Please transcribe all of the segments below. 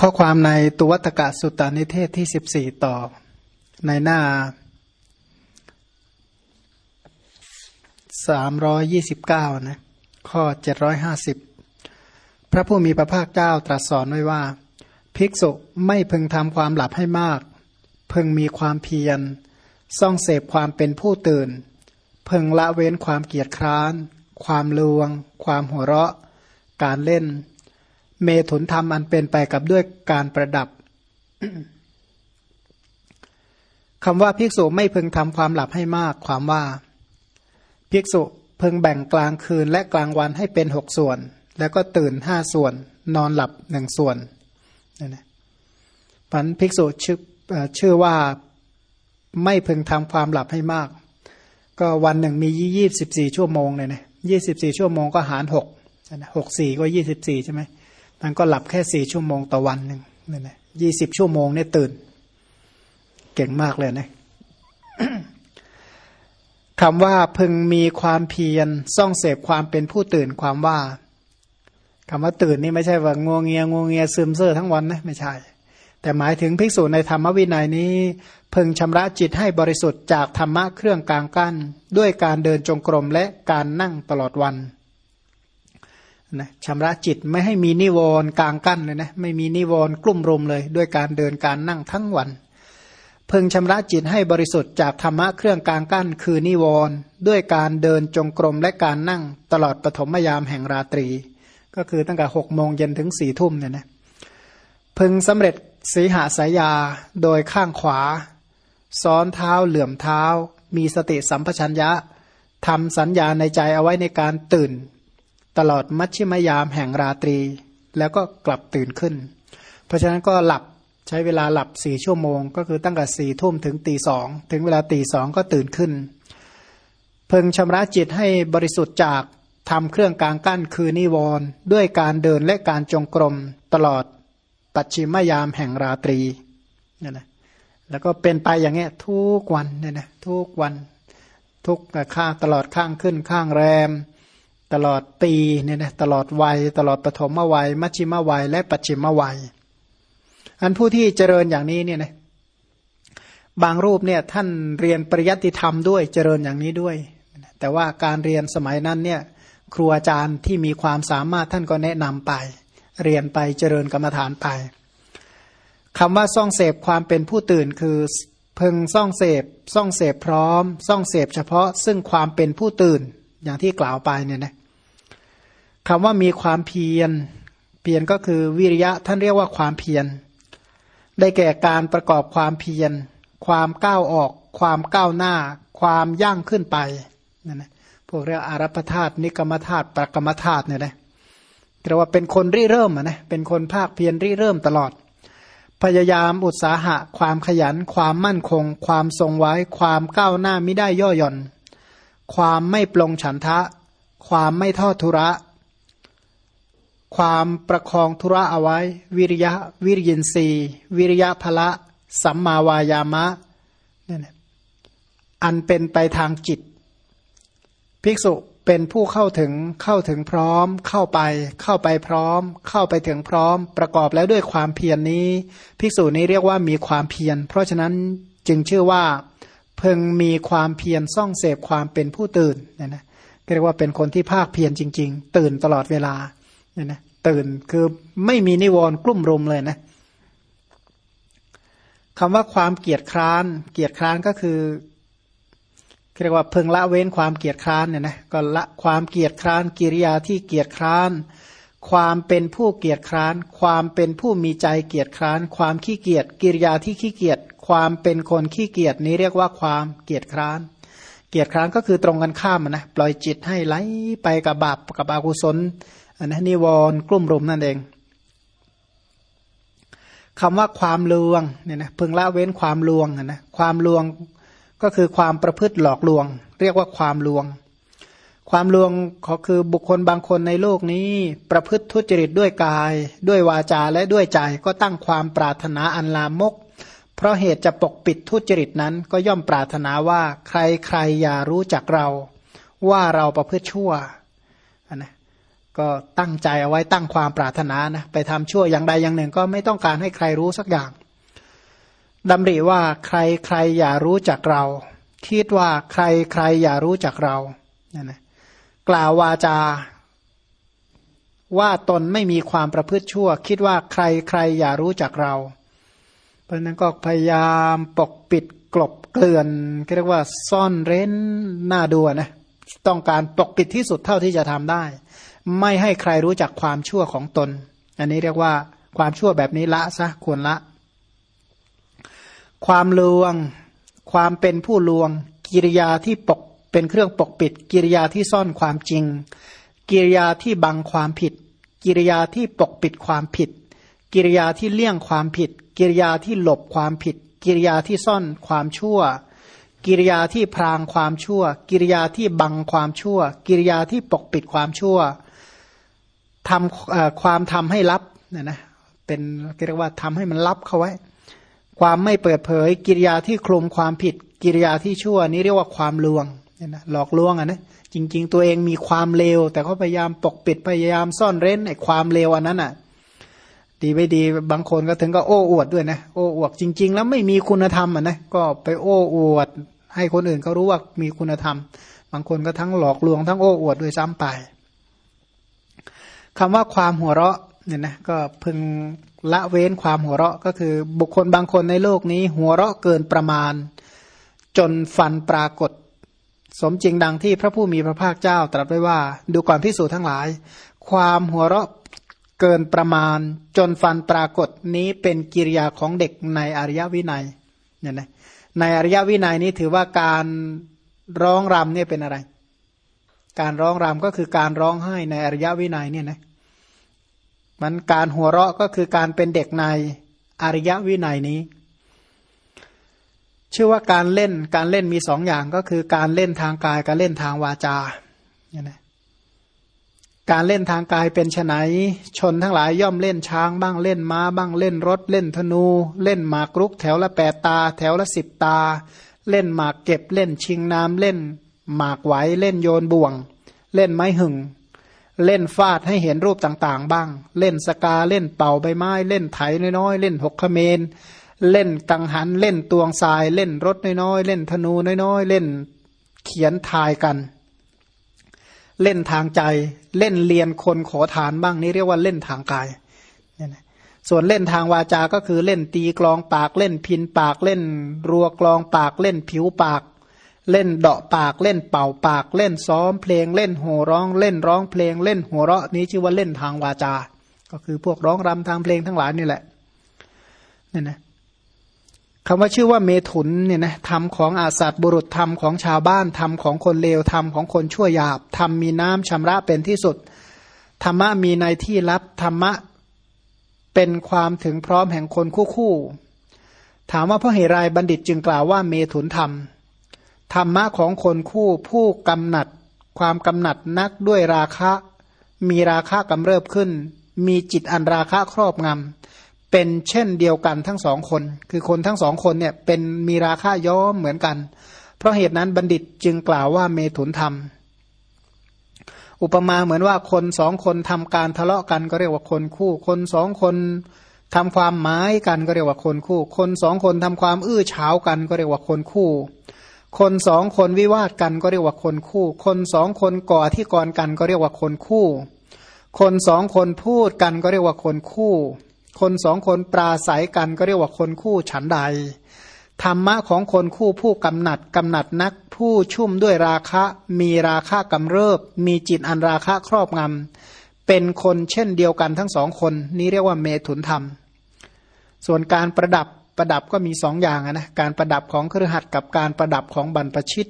ข้อความในตุวัตกะสุตตานิเทศที่สิบสี่ต่อ ในหน้าสามร้อยยี่สิบเก้านะข้อเจ็ดร้อยห้าสิบพระผู้มีพระภาคเจ้าตรัสสอนไว้ว่า ภิกษุไม่พึงทำความหลับให้มาก พึงมีความเพียรซ่องเสพความเป็นผู้ตื่น พึงละเว้นความเกียจคร้าน ความลวง ความหัวเราะ การเล่น เมถุนธรรมอันเป็นไปกับด้วยการประดับคำว่าภิกษุไม่พึงทำความหลับให้มาก ความว่า ภิกษุพึงแบ่งกลางคืนและกลางวันให้เป็นหกส่วน แล้วก็ตื่นห้าส่วน นอนหลับหนึ่งส่วนนี่นะปันภิกษุชื่อชื่อว่าไม่พึงทำความหลับให้มาก ก็วันหนึ่งมียี่สิบสี่ชั่วโมงเลยนะยี่สิบสี่ชั่วโมงก็หารหกหกสี่ก็ยี่สิบสี่ใช่ไหม มันก็หลับแค่สี่ชั่วโมงต่อวันหนึ่งนี่นะยี่สิบชั่วโมงเนี่ยตื่น เก่งมากเลยนะคำว่าพึงมีความเพียรซ่องเสพความเป็นผู้ตื่นความว่าคำว่าตื่นนี่ไม่ใช่ว่างวงเงียงวงเงียซึมเซ่อทั้งวันนะไม่ใช่ แต่หมายถึงภิกษุในธรรมวินัยนี้ พึงชำระจิตให้บริสุทธิ์จากธรรมะเครื่องกลางกั้น ด้วยการเดินจงกรมและการนั่งตลอดวัน นะชำระจิตไม่ให้มีนิวรณ์กลางกั้นเลยนะไม่มีนิวรณ์กลุ่มรุมเลย ด้วยการเดินการนั่งทั้งวัน เพึงชำระจิตให้บริสุทธิ์จากธรรมะเครื่องกลางกั้น คือนิวรณ์ด้วยการเดินจงกรมและการนั่งตลอดปฐมยามแห่งราตรี ก็คือตั้งแต่หกโมงเย็นถึงสี่ทุ่มเนี่ยนะพึงสำเร็จสีหาสายาโดยข้างขวา ซ้อนเท้าเหลื่อมเท้า มีสติสัมปชัญญะทำสัญญาในใจเอาไว้ในการตื่น ตลอดมัชชิมยามแห่งราตรี แล้วก็กลับตื่นขึ้น เพราะฉะนั้นก็หลับใช้เวลาหลับสี่ชั่วโมง ก็คือตั้งแต่สี่ทุ่มถึงตีสองถึงเวลาตีสองก็ตื่นขึ้น เพึงชำระจิตให้บริสุทธิ์จากทำเครื่องกลางกั้นคือนิวรณ์ด้วยการเดินและการจงกรมตลอดปัจฉิมยามแห่งราตรีเนี่ยนะแล้วก็เป็นไปอย่างเงี้ยทุกวันเนี่ยนะทุกวันทุกข้างตลอดข้างขึ้นข้างแรม ตลอดปีเนี่ยนะตลอดวัย ตลอดปฐมวัย มัชชิมวัย และปัจฉิมวัย อันผู้ที่เจริญอย่างนี้เนี่ยนะบางรูปเนี่ยท่านเรียนปริยัติธรรมด้วยเจริญอย่างนี้ด้วย แต่ว่าการเรียนสมัยนั้นเนี่ยครูอาจารย์ที่มีความสามารถท่านก็แนะนำไป เรียนไปเจริญกรรมฐานไปคำว่าซ่องเสพความเป็นผู้ตื่นคือเพึงซ่องเสพซ่องเสพพร้อม ซ่องเสพเฉพาะซึ่งความเป็นผู้ตื่น อย่างที่กล่าวไปเนี่ยนะคำว่ามีความเพียร เพียรก็คือวิริยะท่านเรียกว่าความเพียร ได้แก่การประกอบความเพียร ความก้าวออก ความก้าวหน้า ความย่างขึ้นไปนั่นนะพวกเรียกอารัปธาตุนิกรรมธาตุปรกรรมธาตุเนี่ยนะเรียกว่าเป็นคนริเริ่มนะเป็นคนภาคเพียรริเริ่มตลอด พยายามอุตสาหะ ความขยัน ความมั่นคง ความทรงไว้ ความก้าวหน้าไม่ได้ย่อหย่อน ความไม่ปลงฉันทะ ความไม่ทอดทุระ ความประคองธุระเอาไว้ วิริยะวิริยินรีวิริยะพละสัมมาวายามะนี่นะอันเป็นไปทางจิต ภิกษุเป็นผู้เข้าถึงเข้าถึงพร้อม เข้าไป เข้าไปพร้อม เข้าไปถึงพร้อม ประกอบแล้วด้วยความเพียรนนี้ ภิกษุนี้เรียกว่ามีความเพียรเพราะฉะนั้นจึงชื่อว่า เพึงมีความเพียรซ่องเสพความเป็นผู้ตื่นเนี่ยนะเรียกว่าเป็นคนที่ภาคเพียรจริง ๆ ตื่นตลอดเวลาเนี่ยนะตื่นคือไม่มีนิวรณ์กลุ่มรุมเลยนะคำว่าความเกียจคร้าน เกียจคร้านก็คือเรียกว่าเพึงละเว้นความเกียจคร้านเนี่ยนะก็ละความเกียจคร้าน กิริยาที่เกียจคร้าน ความเป็นผู้เกียจคร้าน ความเป็นผู้มีใจเกียจคร้าน ความขี้เกียจกิริยาที่ขี้เกียจ ความเป็นคนขี้เกียจนี้เรียกว่าความเกียจคร้าน เกียจคร้านก็คือตรงกันข้ามนะปล่อยจิตให้ไหลไปกับบาปกับอกุศลอันนี้นิวรณ์กลุ่มรุมนั่นเองคำว่าความลวงเนี่ยนะพึงละเว้นความลวงนะความลวงก็คือความประพฤติหลอกลวง เรียกว่าความลวง ความลวงก็คือบุคคลบางคนในโลกนี้ ประพฤติทุจริตด้วยกาย ด้วยวาจาและด้วยใจ ก็ตั้งความปรารถนาอันลามก เพราะเหตุจะปกปิดทุจริตนั้นก็ย่อมปรารถนาว่าใครใครอย่ารู้จักเรา ว่าเราประพฤติชั่วนะก็ตั้งใจเอาไว้ตั้งความปรารถนานะไปทำชั่วอย่างใดอย่างหนึ่ง ก็ไม่ต้องการให้ใครรู้สักอย่างดำริว่าใครใครอย่ารู้จักเรา คิดว่าใครใครอย่ารู้จักเราเนี่ยนะกล่าววาจา ว่าตนไม่มีความประพฤติชั่ว คิดว่าใครใครอย่ารู้จักเรา เพราะนั้นก็พยายามปกปิดกลบเกลื่อนเรียกว่าซ่อนเร้นหน้าดูนะต้องการปกปิดที่สุดเท่าที่จะทำได้ ไม่ให้ใครรู้จักความชั่วของตน อันนี้เรียกว่าความชั่วแบบนี้ละซะควรละ ความลวง ความเป็นผู้ลวง กิริยาที่ปกเป็นเครื่องปกปิด กิริยาที่ซ่อนความจริง กิริยาที่บังความผิด กิริยาที่ปกปิดความผิด กิริยาที่เลี่ยงความผิด กิริยาที่หลบความผิด กิริยาที่ซ่อนความชั่ว กิริยาที่พรางความชั่ว กิริยาที่บังความชั่ว กิริยาที่ปกปิดความชั่วทำความทำให้ลับเนี่ยนะเป็นเรียกว่าทำให้มันลับเข้าไว้ ความไม่เปิดเผย กิริยาที่คลุมความผิด กิริยาที่ชั่วนี้เรียกว่าความลวงเนี่ยนะหลอกลวงอะนะจริง ๆ ตัวเองมีความเลว แต่เขาพยายามปกปิดพยายามซ่อนเร้นไอ้ความเลวอันนั้นอะ ดีไม่ดีบางคนก็ถึงก็โอ้อวดด้วยนะโอ้อวดจริง ๆ แล้วไม่มีคุณธรรมอะนะก็ไปโอ้อวด ให้คนอื่นเขารู้ว่ามีคุณธรรม บางคนก็ทั้งหลอกลวงทั้งโอ้อวดด้วยซ้ำไปคำว่าความหัวเราะเนี่ยนะก็พึงละเว้นความหัวเราะก็คือ บุคคลบางคนในโลกนี้ หัวเราะเกินประมาณ จนฟันปรากฏ สมจริงดังที่พระผู้มีพระภาคเจ้าตรัสไว้ว่า ดูก่อนพิสูจน์ทั้งหลาย ความหัวเราะ เกินประมาณจนฟันปรากฏนี้เป็นกิริยาของเด็กในอริยวินัยเนี่ยนะในอริยวินัยนี้ถือว่าการร้องรำเนี่ยเป็นอะไร การร้องรำก็คือการร้องไห้ในอริยวินัยเนี่ยนะมันการหัวเราะก็คือการเป็นเด็กในอริยวินัยนี้ ชื่อว่าการเล่นการเล่นมีสองอย่างก็คือการเล่นทางกายการเล่นทางวาจาเนี่ยนะ การเล่นทางกายเป็นไนชนทั้งหลายย่อมเล่นช้างบ้างเล่นม้าบ้างเล่นรถ เล่นธนู เล่นหมากรุก แถวละแปดตา แถวละสิบตา เล่นหมากเก็บเล่นชิงน้ำเล่น หมากไหวเล่นโยนบ่วง เล่นไม้หึงเล่นฟาดให้เห็นรูปต่างๆ บ้าง เล่นสกาเล่นเป่าใบไม้ เล่นไถน้อยๆ เล่นหกขเมน เล่นกังหันเล่นตวงทราย เล่นรถน้อยๆ เล่นธนูน้อยๆ เล่นเขียนทายกัน เล่นทางใจ เล่นเรียนคนขอทานบ้างนี่เรียกว่าเล่นทางกายเนี่ยนะส่วนเล่นทางวาจา ก็คือเล่นตีกลองปากเล่นพินปากเล่น รัวกลองปากเล่นผิวปาก เล่นเดาะปากเล่นเป่าปาก เล่นซ้อมเพลง เล่นโห่ร้องเล่นร้องเพลง เล่นหัวเราะนี้ชื่อว่าเล่นทางวาจา ก็คือพวกร้องรำทางเพลงทั้งหลายนี่แหละเนี่ยนะ คำว่าชื่อว่าเมถุนเนี่ยนะธรรมของอาสัตบุรุษธรรมของชาวบ้านธรรมของคนเลวธรรมของคนชั่วหยาบธรรมมีน้ำชำระเป็นที่สุดธรรมะมีในที่ลับธรรมะเป็นความถึงพร้อมแห่งคนคู่คู่ ถามว่าเพราะเหตุไรบัณฑิตจึงกล่าวว่าเมถุนธรรมธรรมะของคนคู่ผู้กำหนัด ความกำหนัดนักด้วยราคะ มีราคะกำเริบขึ้น มีจิตอันราคะครอบงำ เป็นเช่นเดียวกันทั้งสองคน คือคนทั้งสองคนเนี่ยเป็นมีราคาย้อมเหมือนกัน เพราะเหตุนั้นบัณฑิตจึงกล่าวว่าเมถุนธรรม อุปมาเหมือนว่าคนสองคนทำการทะเลาะกันก็เรียกว่าคนคู่ คนสองคนทำความหมายกันก็เรียกว่าคนคู่ คนสองคนทำความอื้อเฉากันก็เรียกว่าคนคู่ คนสองคนวิวาทกันก็เรียกว่าคนคู่ คนสองคนก่อที่กรกันก็เรียกว่าคนคู่ คนสองคนพูดกันก็เรียกว่าคนคู่ คนสองคนปราศัยกันก็เรียกว่าคนคู่ฉันใด ธรรมะของคนคู่ผู้กำหนัดกำหนัดนักผู้ชุ่มด้วยราคะ มีราคะกำเริบ มีจิตอันราคะครอบงำเป็นคนเช่นเดียวกันทั้งสองคน นี้เรียกว่าเมถุนธรรม ส่วนการประดับประดับก็มีสองอย่างนะการประดับของเครือขัดกับการประดับของบรรพชิต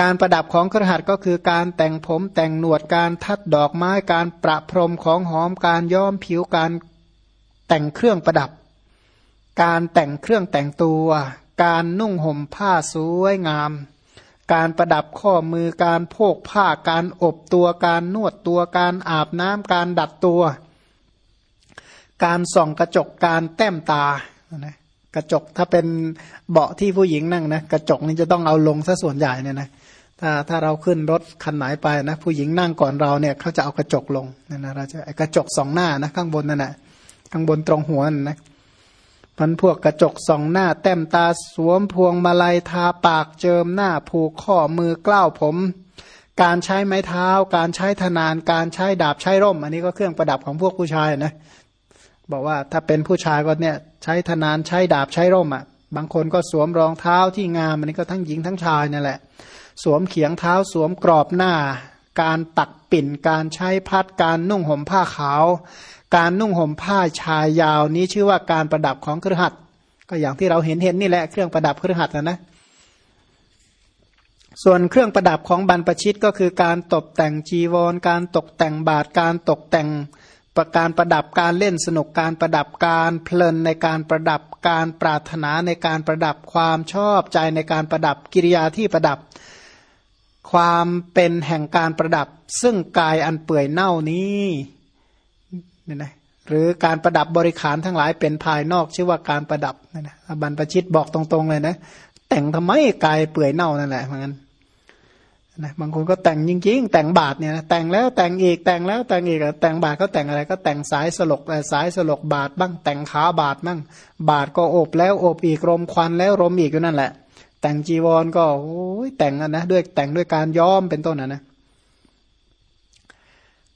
การประดับของเครือขัดก็คือการแต่งผมแต่งหนวดการทัดดอกไม้การประพรมของหอมการย้อมผิวการ แต่งเครื่องประดับ การแต่งเครื่องแต่งตัว การนุ่งห่มผ้าสวยงาม การประดับข้อมือการโพกผ้าการอบตัวการนวดตัวการอาบน้ำการดัดตัว การส่องกระจกการแต้มตากระจกถ้าเป็นเบาะที่ผู้หญิงนั่งนะกระจกนี่จะต้องเอาลงซะส่วนใหญ่เนี่ยนะถ้าถ้าเราขึ้นรถคันไหนไปนะผู้หญิงนั่งก่อนเราเนี่ยเขาจะเอากระจกลงนั่นนะเราจะกระจกสองหน้านะข้างบนนั่นแหละ ข้างบนตรงหัวนะพันพวกกระจกสองหน้า แต้มตาสวมพวงมาลัยทาปากเจิมหน้าผูกข้อมือกล้าวผม การใช้ไม้เท้า การใช้ธนาน การใช้ดาบใช้ร่ม อันนี้ก็เครื่องประดับของพวกผู้ชายนะบอกว่าถ้าเป็นผู้ชายก็เนี่ยใช้ธนานใช้ดาบใช้ร่มอะ บางคนก็สวมรองเท้าที่งามอันนี้ก็ทั้งหญิงทั้งชายนั่นแหละ สวมเขียงเท้าสวมกรอบหน้า การตักปิ่นการใช้พัดการนุ่งห่มผ้าขาว การนุ่งห่มผ้าชายยาวนี้ชื่อว่าการประดับของเครือขัดก็อย่างที่เราเห็นเห็นนี่แหละเครื่องประดับเครือขัดนะนะส่วนเครื่องประดับของบรรพชิตก็คือการตกแต่งจีวร การตกแต่งบาทการตกแต่งประการประดับการเล่นสนุกการประดับการเพลินในการประดับการปรารถนาในการประดับความชอบใจในการประดับกิริยาที่ประดับ ความเป็นแห่งการประดับ ซึ่งกายอันเปื่อยเน่านี้ นี่นะหรือการประดับบริขารทั้งหลายเป็นภายนอกชื่อว่าการประดับนี่นะบรรพชิตบอกตรงๆเลยนะ แต่งทำไมกายเปื่อยเน่านั่นแหละเหมือนกันนะบางคนก็แต่งจริง ๆ แต่งบาทเนี่ยนะแต่งแล้วแต่งอีกแต่งแล้วแต่งอีกแต่งบาทก็แต่งอะไรก็แต่งสายสลกสายสลกบาทบ้างแต่งขาบาทบ้างบาทก็อบแล้วอบอีกรมควันแล้วรมอีกอยู่นั่นแหละ แต่งจีวรก็โอ้ยแต่งนะด้วยแต่งด้วยการย้อมเป็นต้นนะนะ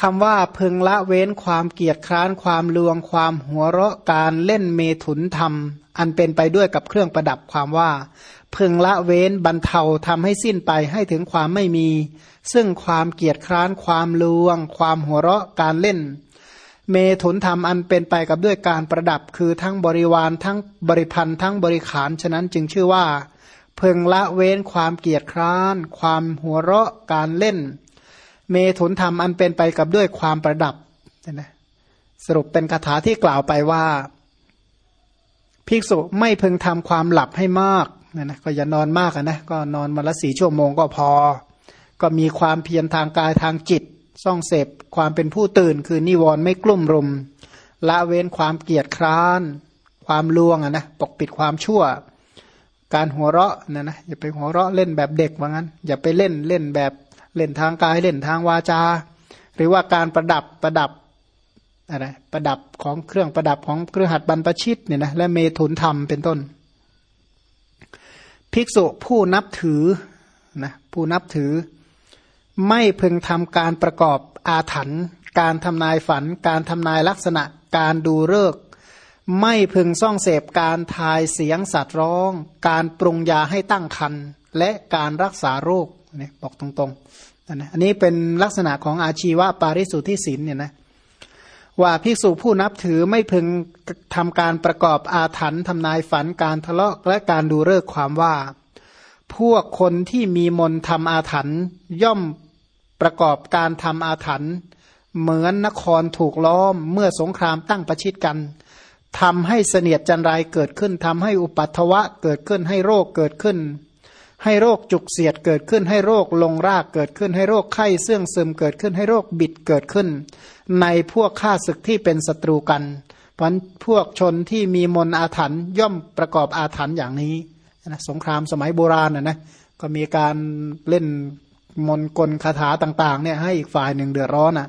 คำว่าพึงละเว้นความเกียดคร้านความลวงความหัวเราะการเล่นเมถุนธรรม อันเป็นไปด้วยกับเครื่องประดับความว่า พึงละเว้นบรรเทาทำให้สิ้นไปให้ถึงความไม่มี ซึ่งความเกียดคร้านความลวง ความหัวเราะการเล่น เมถุนธรรมอันเป็นไปกับด้วยการประดับคือทั้งบริวารทั้งบริพันธ์ทั้งบริขารฉะนั้นจึงชื่อว่าเพึงละเว้นความเกียดคร้าน ความหัวเราะการเล่น เมถุนธรรมอันเป็นไปกับด้วยความประดับนะสรุปเป็นคาถาที่กล่าวไปว่า ภิกษุไม่พึงทำความหลับให้มากนะนะก็อย่านอนมากนะก็นอนมาละสี่ชั่วโมงก็พอ ก็มีความเพียรทางกายทางจิตซ่องเสพความเป็นผู้ตื่น คือนิวรณ์ไม่กลุ่มรุม ละเว้นความเกียจคร้าน ความลวงอะนะปกปิดความชั่ว การหัวเราะนะนะอย่าไปหัวเราะเล่นแบบเด็กว่างั้น อย่าไปเล่นเล่นแบบ เล่นทางกายเล่นทางวาจา หรือว่าการประดับประดับอะไรประดับของเครื่องประดับของเครือหัดบรรพชิตเนี่ยนะและเมถุนธรรมเป็นต้น ภิกษุผู้นับถือนะผู้นับถือ ไม่พึงทำการประกอบอาถรรพ์การทำนายฝัน การทำนายลักษณะการดูเลิกไม่พึงซ่องเสพการทายเสียงสัตว์ร้อง การปรุงยาให้ตั้งคันและการรักษาโรคเนี่ยบอกตรงๆ นะอันนี้เป็นลักษณะของอาชีวะปาริสุทธิศินเนี่ยนะว่าภิกษุผู้นับถือไม่พึงทำการประกอบอาถรรพ์ทำนายฝันการทะเลาะและการดูเลิกความว่า พวกคนที่มีมนทำอาถรรพ์ย่อมประกอบการทำอาถรรพ์เหมือนนครถูกล้อมเมื่อสงครามตั้งประชิดกันทำให้เสนียดจันไรเกิดขึ้นทำให้อุปัตถวะเกิดขึ้นให้โรคเกิดขึ้น ให้โรคจุกเสียดเกิดขึ้นให้โรคลงรากเกิดขึ้น ให้โรคไข้เสื่องซึมเกิดขึ้นให้โรคบิดเกิดขึ้น ในพวกข้าศึกที่เป็นศัตรูกันเพราะพวกชนที่มีมนอาถรรพ์ย่อมประกอบอาถรรพ์อย่างนี้นะสงครามสมัยโบราณนะนะก็มีการเล่นมนกลคาถาต่างๆเนี่ยให้อีกฝ่ายหนึ่งเดือดร้อนอะ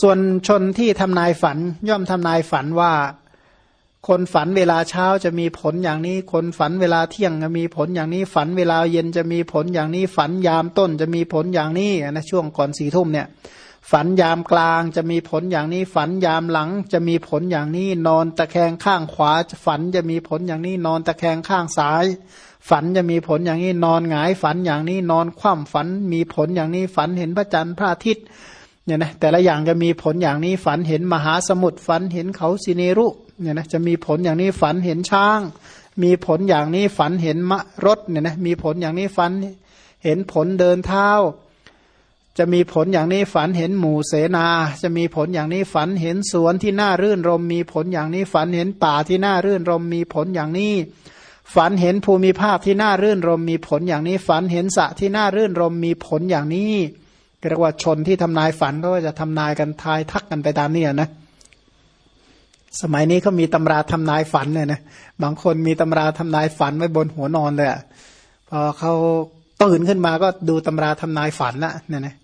ส่วนชนที่ทำนายฝันย่อมทำนายฝันว่า คนฝันเวลาเช้าจะมีผลอย่างนี้ คนฝันเวลาเที่ยงจะมีผลอย่างนี้ ฝันเวลาเย็นจะมีผลอย่างนี้ ฝันยามต้นจะมีผลอย่างนี้นะช่วงก่อนสี่ทุ่มเนี่ย ฝันยามกลางจะมีผลอย่างนี้ ฝันยามหลังจะมีผลอย่างนี้ นอนตะแคงข้างขวา ฝันจะมีผลอย่างนี้ นอนตะแคงข้างซ้าย ฝันจะมีผลอย่างนี้ นอนหงาย ฝันอย่างนี้ นอนคว่ำฝันมีผลอย่างนี้ ฝันเห็นพระจันทร์พระอาทิตย์เนี่ยนะแต่ละอย่างจะมีผลอย่างนี้ ฝันเห็นมหาสมุทรฝันเห็นเขาสิเนรุ เนี่ยนะจะมีผลอย่างนี้ฝันเห็นช้าง มีผลอย่างนี้ฝันเห็นมะรถเนี่ยนะมีผลอย่างนี้ฝันเห็นผลเดินเท้า จะมีผลอย่างนี้ฝันเห็นหมู่เสนา จะมีผลอย่างนี้ฝันเห็นสวนที่น่ารื่นรม มีผลอย่างนี้ฝันเห็นป่าที่น่ารื่นรม มีผลอย่างนี้ ฝันเห็นภูมิภาคที่น่ารื่นรม มีผลอย่างนี้ฝันเห็นสะที่น่ารื่นรม มีผลอย่างนี้เรียกว่าชนที่ทำนายฝันก็จะทำนายกันทายทักกันไปตามนี้นะ สมัยนี้เขามีตำราทำนายฝันเลยนะบางคนมีตำราทำนายฝันไว้บนหัวนอนเลยอะพอเขาตื่นขึ้นมาก็ดูตำราทำนายฝันละเนี่ยนะ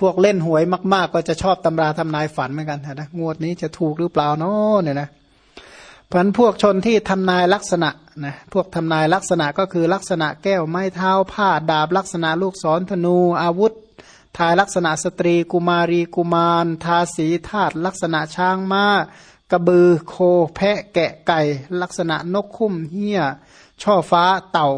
พวกเล่นหวยมากๆ ก็จะชอบตำราทำนายฝันเหมือนกันนะงวดนี้จะถูกหรือเปล่าเนาะเนี่ยนะเพราะพวกชนที่ทำนายลักษณะนะพวกทำนายลักษณะก็คือลักษณะแก้วไม้เท้าผ้าดาบลักษณะลูกศรธนูอาวุธทายลักษณะสตรีกุมารีกุมาร ทาสีธาตุลักษณะช้างม้า กระบือโคแพะแกะไก่ ลักษณะนกคุ้มเหี้ย ช่อฟ้าเต่า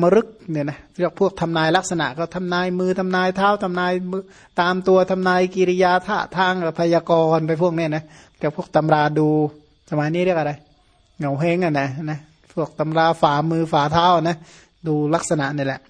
มรึกเนี่ยนะเรียกพวกทำนายลักษณะก็ทำนายมือทำนายเท้าทำนายมือตามตัวทำนายกิริยาท่าทางพยากรณ์ไปพวกเนี้ยนะเรียกพวกตำราดูสมัยนี้เรียกอะไรเงาเฮงอะนะนะพวกตำราฝ่ามือฝ่าเท้านะดูลักษณะนี่แหละ